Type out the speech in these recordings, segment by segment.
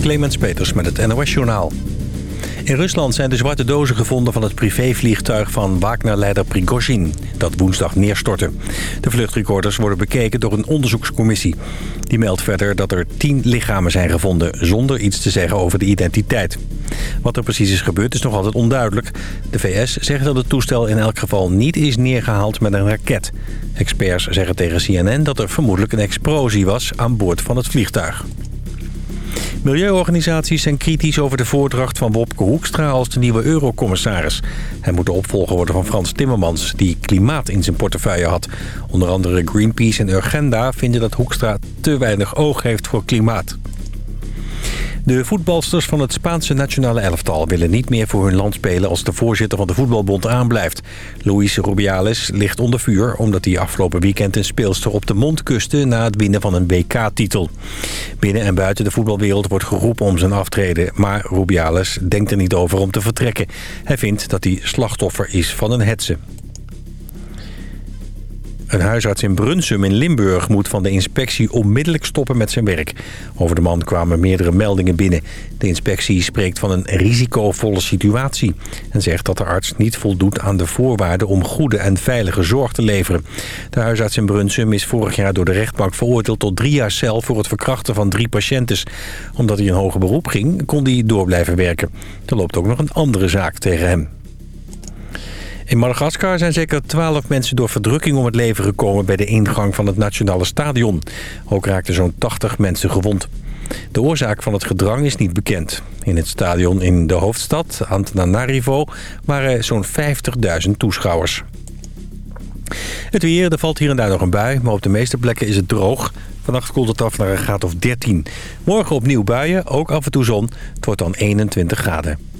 Clemens Peters met het NOS Journaal. In Rusland zijn de zwarte dozen gevonden van het privévliegtuig van Wagner-leider Prigozhin... dat woensdag neerstortte. De vluchtrecorders worden bekeken door een onderzoekscommissie. Die meldt verder dat er tien lichamen zijn gevonden... zonder iets te zeggen over de identiteit. Wat er precies is gebeurd is nog altijd onduidelijk. De VS zegt dat het toestel in elk geval niet is neergehaald met een raket. Experts zeggen tegen CNN dat er vermoedelijk een explosie was aan boord van het vliegtuig. Milieuorganisaties zijn kritisch over de voordracht van Wopke Hoekstra als de nieuwe eurocommissaris. Hij moet de opvolger worden van Frans Timmermans, die klimaat in zijn portefeuille had. Onder andere Greenpeace en Urgenda vinden dat Hoekstra te weinig oog heeft voor klimaat. De voetbalsters van het Spaanse nationale elftal willen niet meer voor hun land spelen als de voorzitter van de voetbalbond aanblijft. Luis Rubiales ligt onder vuur omdat hij afgelopen weekend een speelster op de mond kuste na het winnen van een WK-titel. Binnen en buiten de voetbalwereld wordt geroepen om zijn aftreden, maar Rubiales denkt er niet over om te vertrekken. Hij vindt dat hij slachtoffer is van een hetze. Een huisarts in Brunsum in Limburg moet van de inspectie onmiddellijk stoppen met zijn werk. Over de man kwamen meerdere meldingen binnen. De inspectie spreekt van een risicovolle situatie... en zegt dat de arts niet voldoet aan de voorwaarden om goede en veilige zorg te leveren. De huisarts in Brunsum is vorig jaar door de rechtbank veroordeeld tot drie jaar cel... voor het verkrachten van drie patiënten. Omdat hij een hoger beroep ging, kon hij door blijven werken. Er loopt ook nog een andere zaak tegen hem. In Madagaskar zijn zeker twaalf mensen door verdrukking om het leven gekomen... bij de ingang van het Nationale Stadion. Ook raakten zo'n 80 mensen gewond. De oorzaak van het gedrang is niet bekend. In het stadion in de hoofdstad, Antananarivo, waren zo'n 50.000 toeschouwers. Het weer, er valt hier en daar nog een bui, maar op de meeste plekken is het droog. Vannacht koelt het af naar een graad of 13. Morgen opnieuw buien, ook af en toe zon. Het wordt dan 21 graden.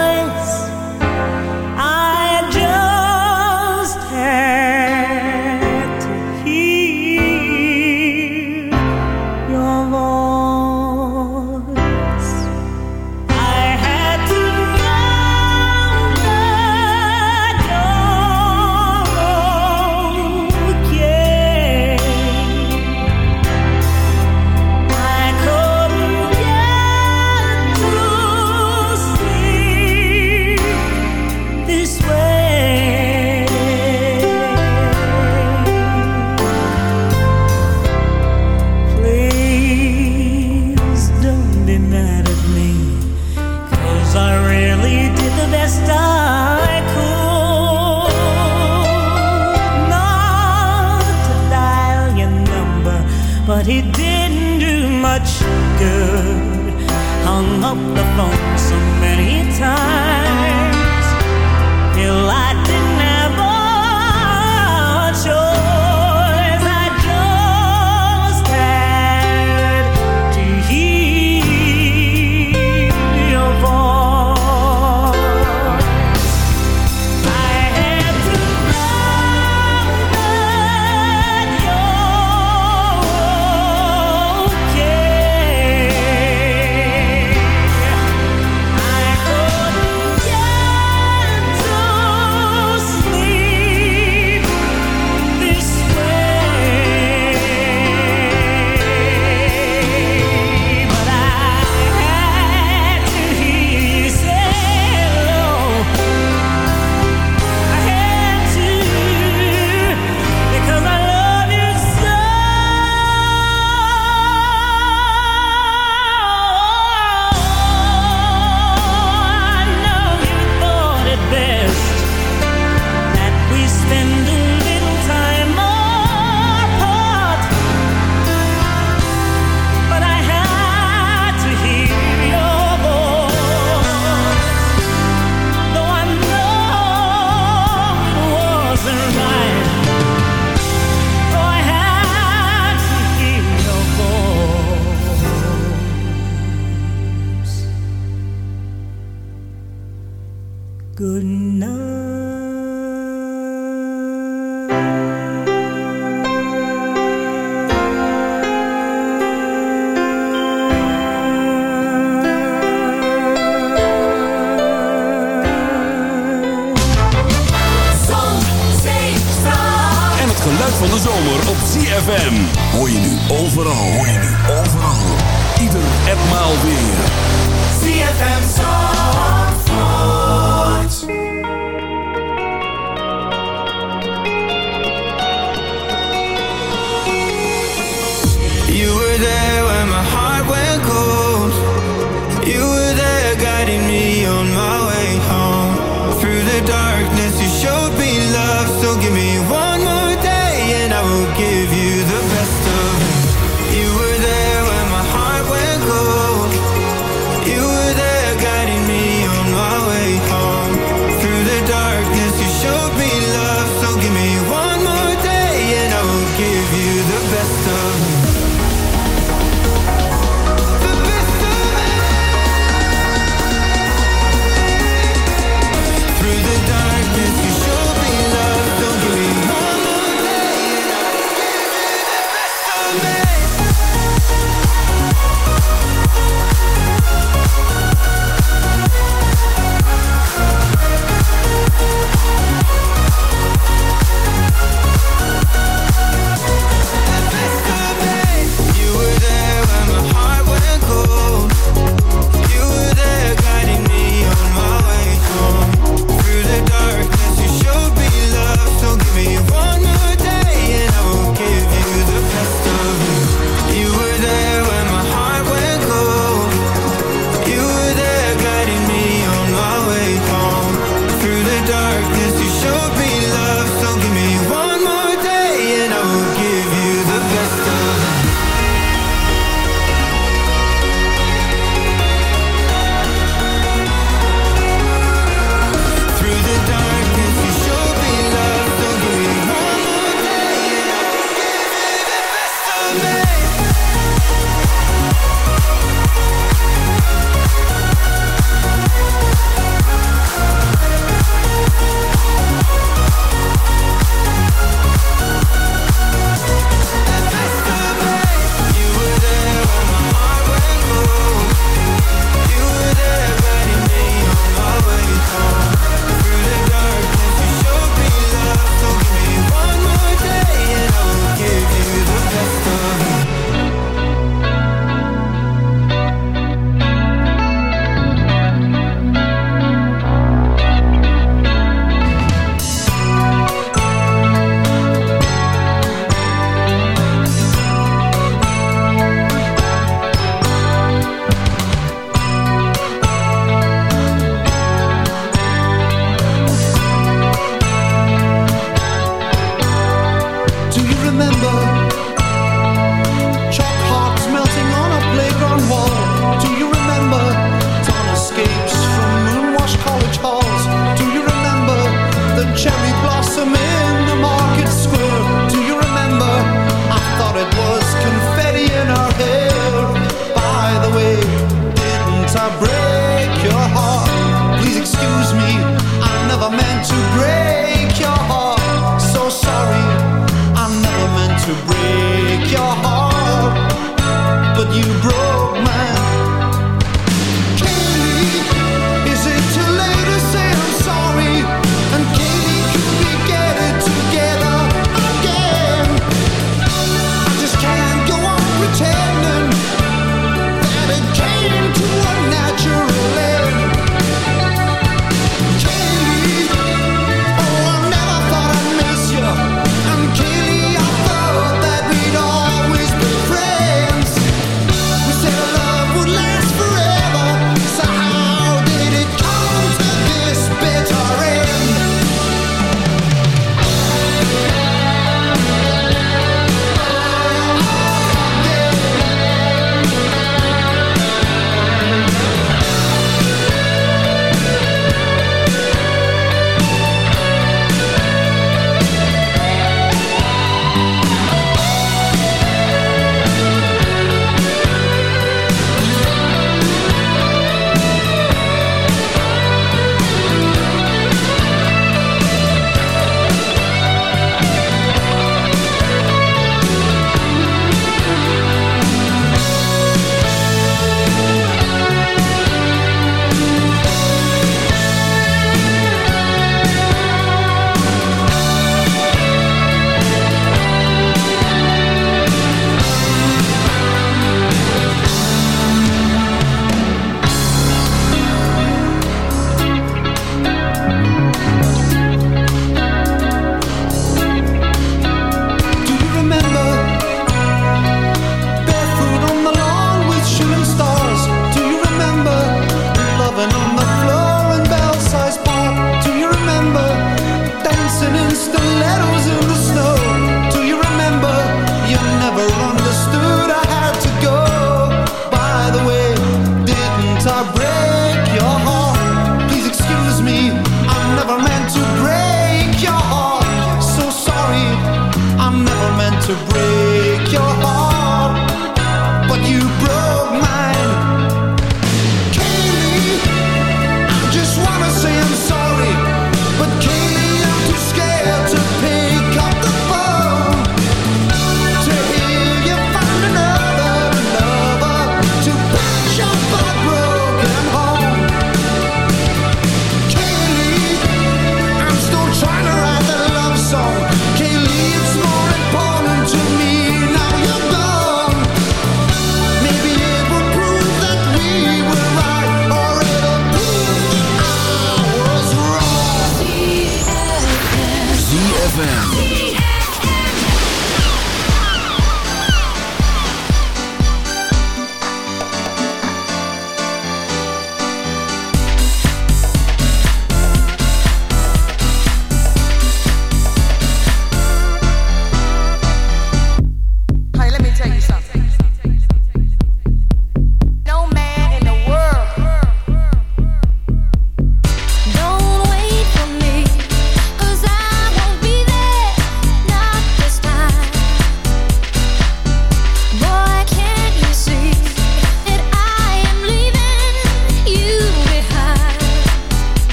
good night.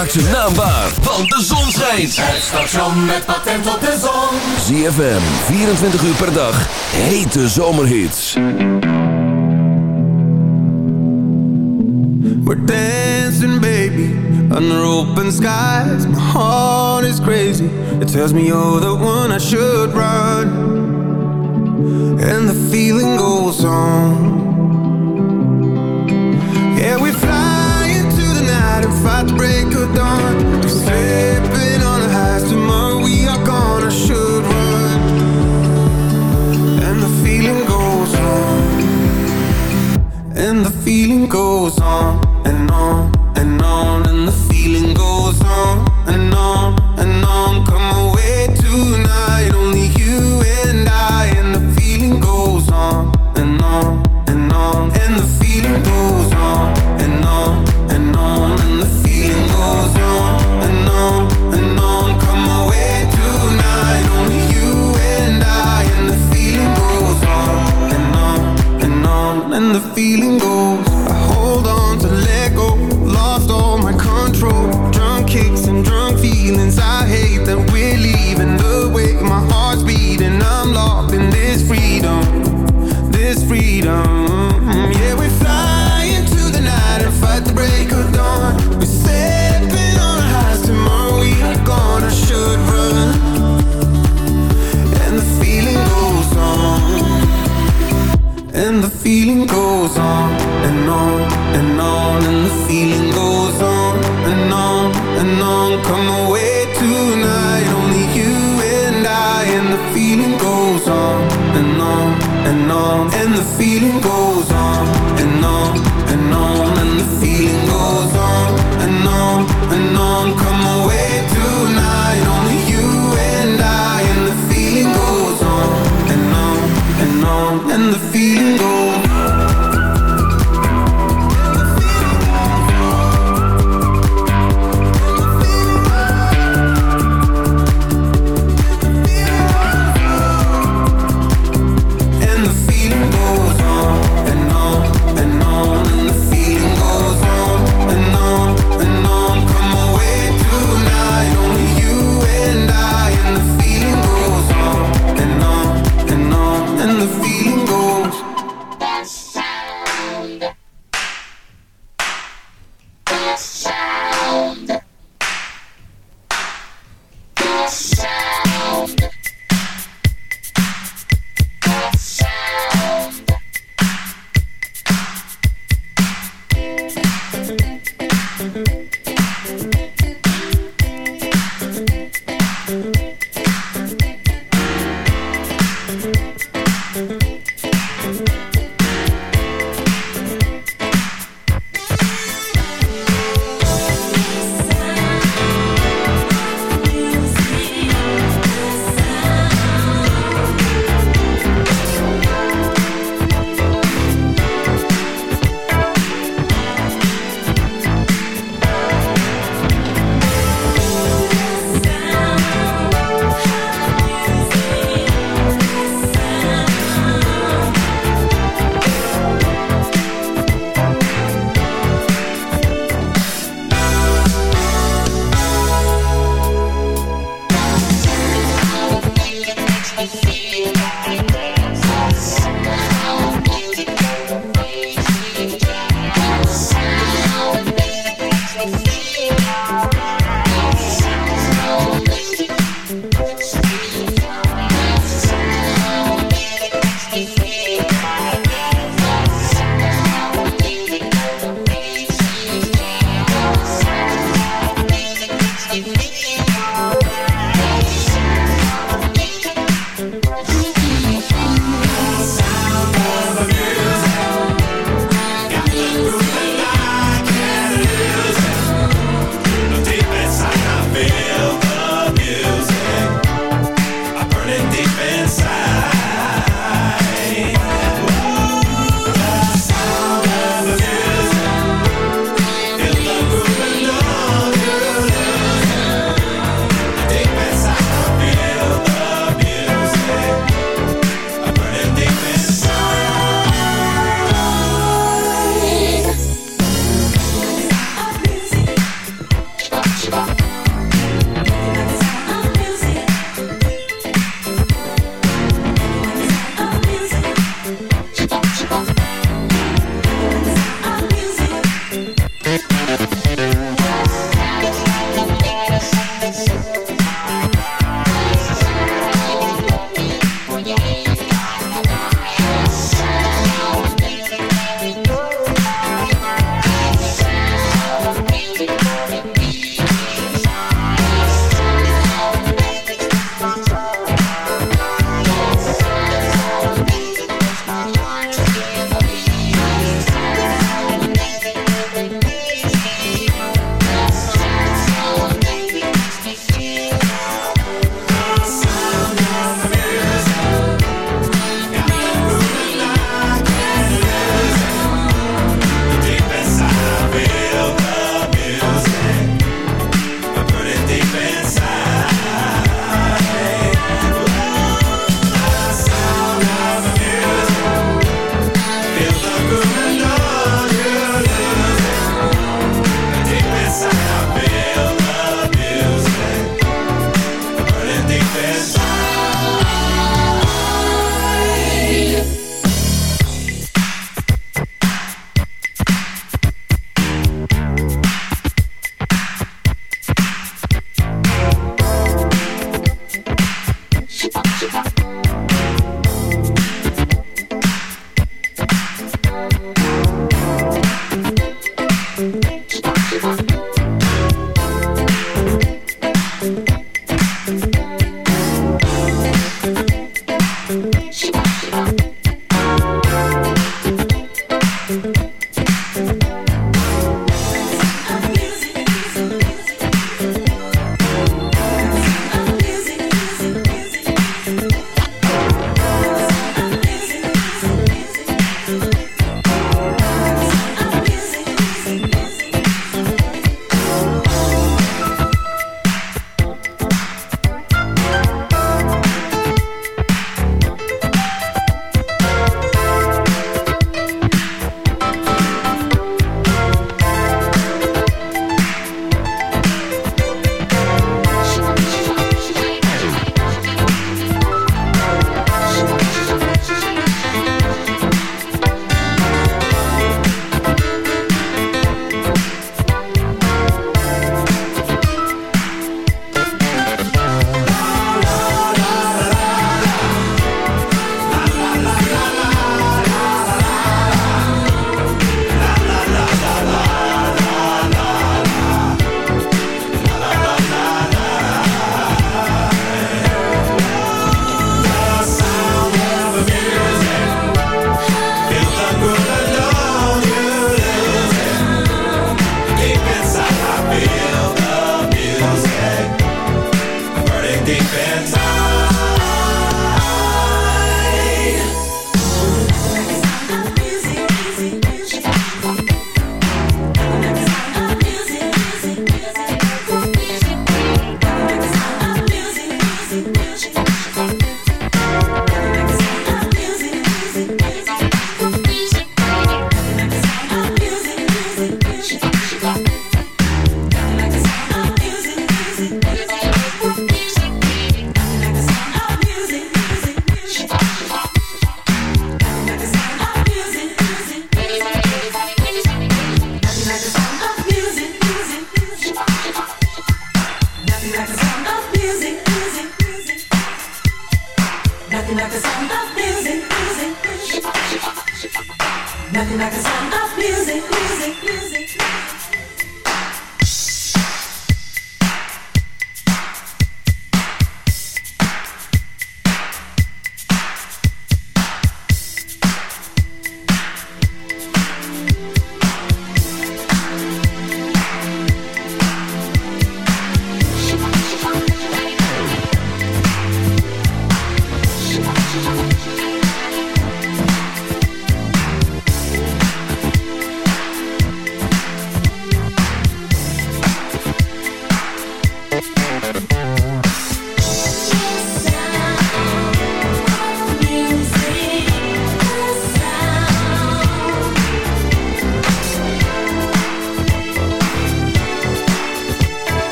Maak ze naambaar, want de zon schijnt. Het station met patent op de zon. ZFM, 24 uur per dag. Hete zomerhits. We're dancing, baby. Under open skies. My heart is crazy. It tells me you're the one I should run. And the feeling goes on. feeling goes on.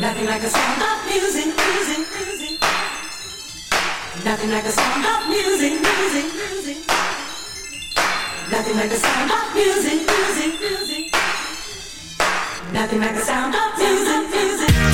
Nothing like a sound of music, music, music. Nothing like a sound of music, music, music. Nothing like a sound of music, music, music. Nothing like a sound of music, music.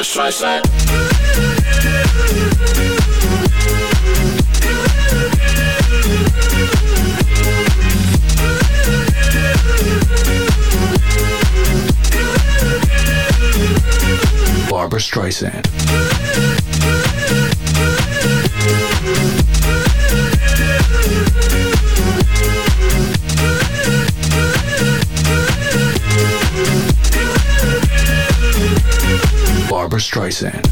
Barbra Streisand. Barbara Streisand. Barbara Streisand.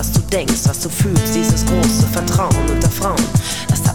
was du denkst, was du fühlst, dieses große Vertrauen unter Frauen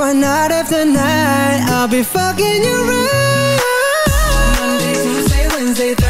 Why night after night, I'll be fucking you right. Monday, Tuesday, Wednesday, Thursday,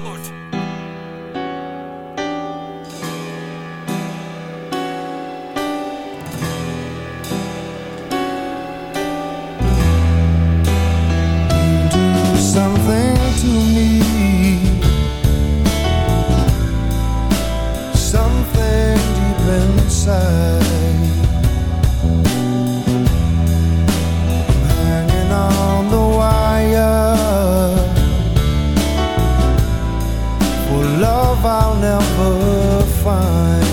never find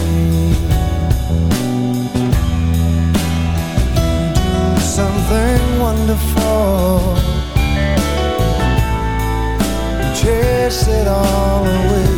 something wonderful chase it all away.